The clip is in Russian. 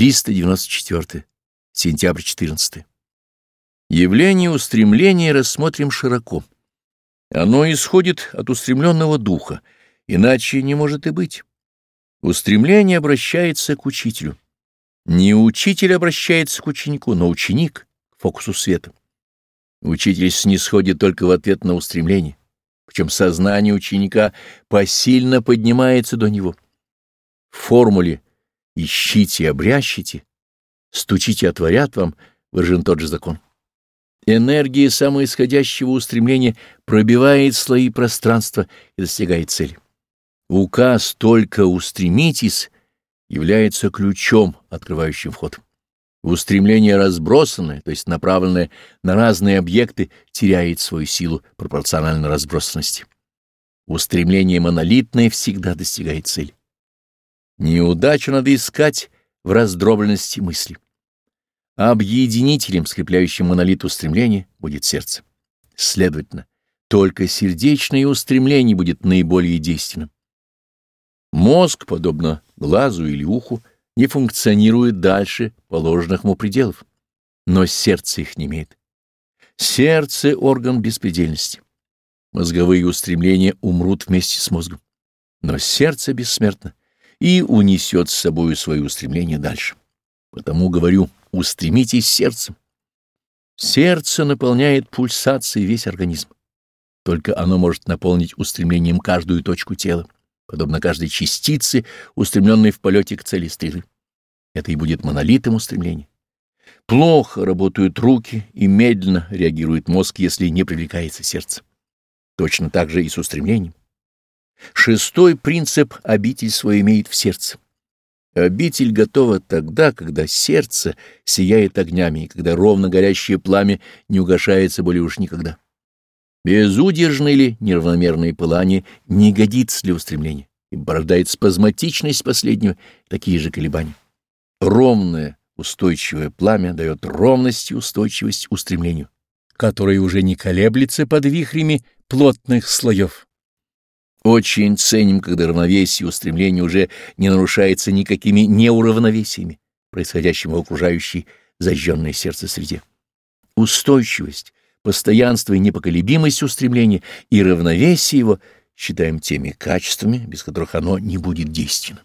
394. Сентябрь 14. Явление устремления рассмотрим широко. Оно исходит от устремленного духа, иначе не может и быть. Устремление обращается к учителю. Не учитель обращается к ученику, но ученик — к фокусу света. Учитель снисходит только в ответ на устремление, причем сознание ученика посильно поднимается до него. В формуле «ищите и обрящите», «стучите, отворят вам» выражен тот же закон. Энергия самоисходящего устремления пробивает слои пространства и достигает цели. Указ «только устремитесь» является ключом, открывающим вход. Устремление разбросанное, то есть направленное на разные объекты, теряет свою силу пропорционально разбросанности. Устремление монолитное всегда достигает цели. Неудачу надо искать в раздробленности мысли. Объединителем, скрепляющим монолит устремления, будет сердце. Следовательно, только сердечное устремление будет наиболее действенным. Мозг, подобно глазу или уху, не функционирует дальше положенных ему пределов, но сердце их не имеет. Сердце — орган беспредельности. Мозговые устремления умрут вместе с мозгом, но сердце бессмертно и унесет с собою свои устремления дальше. Потому говорю, устремитесь сердцем. Сердце наполняет пульсацией весь организм. Только оно может наполнить устремлением каждую точку тела подобно каждой частице, устремленной в полете к цели стрелы. Это и будет монолитом устремления. Плохо работают руки и медленно реагирует мозг, если не привлекается сердце. Точно так же и с устремлением. Шестой принцип обитель свой имеет в сердце. Обитель готова тогда, когда сердце сияет огнями, и когда ровно горящее пламя не угошается более уж никогда. Безудержное или неравномерное пылание не годится для устремления и порождает спазматичность последнего, такие же колебания. Ровное, устойчивое пламя дает ровность и устойчивость устремлению, которое уже не колеблется под вихрями плотных слоев. Очень ценим, когда равновесие устремления уже не нарушается никакими неуравновесиями, происходящими в окружающей зажженное сердце среде. Устойчивость, постоянство и непоколебимость устремления и равновесие его считаем теми качествами, без которых оно не будет действенным.